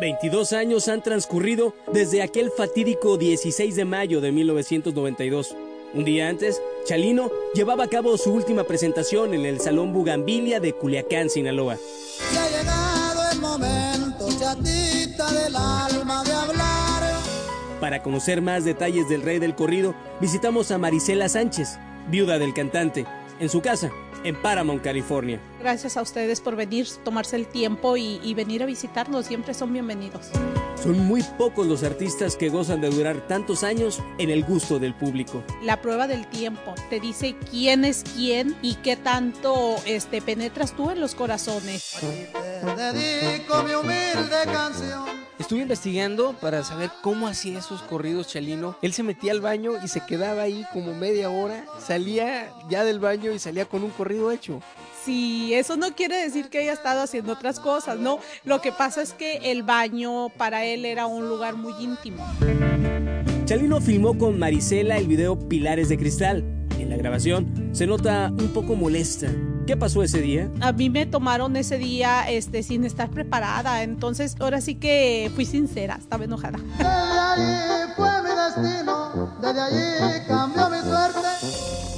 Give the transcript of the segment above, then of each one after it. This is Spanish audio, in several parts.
22 años han transcurrido desde aquel fatídico 16 de mayo de 1992. Un día antes, Chalino llevaba a cabo su última presentación en el Salón Bugambilia de Culiacán, Sinaloa. ha llegado el momento, chatita del alma, de hablar. Para conocer más detalles del rey del corrido, visitamos a Marisela Sánchez, viuda del cantante, en su casa, en Paramount, California. Gracias a ustedes por venir, tomarse el tiempo y, y, venir a visitarnos. Siempre son bienvenidos. Son muy pocos los artistas que gozan de durar tantos años en el gusto del público. La prueba del tiempo te dice quién es quién y qué tanto este, penetras tú en los corazones. Te dedico mi humilde canción. Estuve investigando para saber cómo hacía esos corridos Chalino. Él se metía al baño y se quedaba ahí como media hora, salía ya del baño y salía con un corrido hecho. Sí, eso no quiere decir que haya estado haciendo otras cosas, ¿no? Lo que pasa es que el baño para él era un lugar muy íntimo. Chalino filmó con Marisela el video Pilares de Cristal. En la grabación se nota un poco molesta. ¿Qué pasó ese día? A mí me tomaron ese día este, sin estar preparada, entonces ahora sí que fui sincera, estaba enojada. Desde allí fue mi destino, desde allí cambió mi suerte.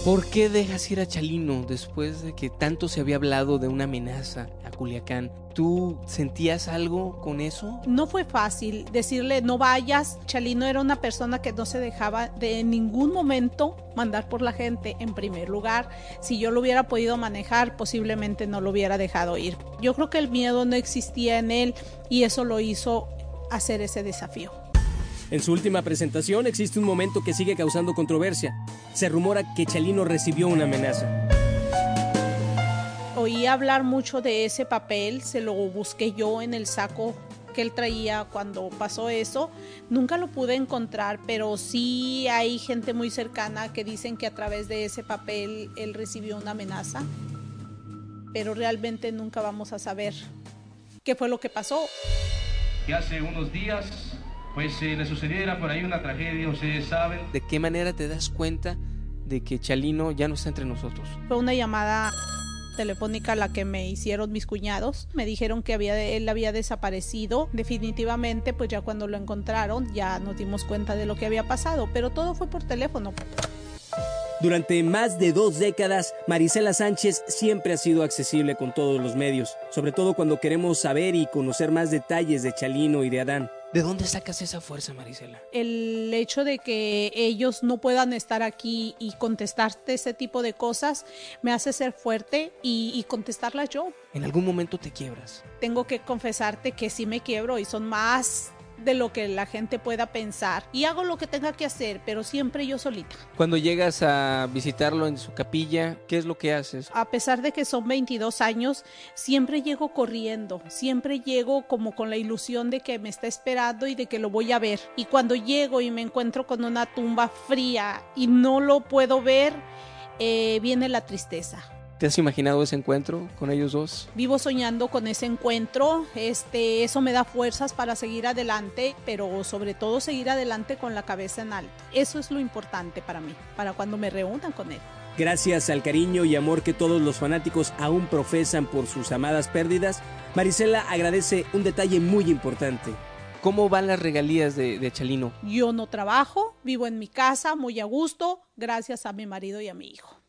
¿Por qué dejas ir a Chalino después de que tanto se había hablado de una amenaza a Culiacán? ¿Tú sentías algo con eso? No fue fácil decirle no vayas. Chalino era una persona que no se dejaba de en ningún momento mandar por la gente en primer lugar. Si yo lo hubiera podido manejar, posiblemente no lo hubiera dejado ir. Yo creo que el miedo no existía en él y eso lo hizo hacer ese desafío. En su última presentación existe un momento que sigue causando controversia. Se rumora que Chalino recibió una amenaza. Oí hablar mucho de ese papel, se lo busqué yo en el saco que él traía cuando pasó eso. Nunca lo pude encontrar, pero sí hay gente muy cercana que dicen que a través de ese papel él recibió una amenaza. Pero realmente nunca vamos a saber qué fue lo que pasó. Que hace unos días pues eh, le sucediera por ahí una tragedia, ustedes saben. ¿De qué manera te das cuenta de que Chalino ya no está entre nosotros? Fue una llamada telefónica la que me hicieron mis cuñados. Me dijeron que había, él había desaparecido. Definitivamente, pues ya cuando lo encontraron, ya nos dimos cuenta de lo que había pasado, pero todo fue por teléfono. Durante más de dos décadas, Marisela Sánchez siempre ha sido accesible con todos los medios, sobre todo cuando queremos saber y conocer más detalles de Chalino y de Adán. ¿De dónde sacas esa fuerza, Marisela? El hecho de que ellos no puedan estar aquí y contestarte ese tipo de cosas me hace ser fuerte y, y contestarlas yo. ¿En algún momento te quiebras? Tengo que confesarte que sí me quiebro y son más de lo que la gente pueda pensar y hago lo que tenga que hacer, pero siempre yo solita. Cuando llegas a visitarlo en su capilla, ¿qué es lo que haces? A pesar de que son 22 años, siempre llego corriendo, siempre llego como con la ilusión de que me está esperando y de que lo voy a ver. Y cuando llego y me encuentro con una tumba fría y no lo puedo ver, eh, viene la tristeza. ¿Te has imaginado ese encuentro con ellos dos? Vivo soñando con ese encuentro, este, eso me da fuerzas para seguir adelante, pero sobre todo seguir adelante con la cabeza en alto. Eso es lo importante para mí, para cuando me reúnan con él. Gracias al cariño y amor que todos los fanáticos aún profesan por sus amadas pérdidas, Marisela agradece un detalle muy importante. ¿Cómo van las regalías de, de Chalino? Yo no trabajo, vivo en mi casa muy a gusto, gracias a mi marido y a mi hijo.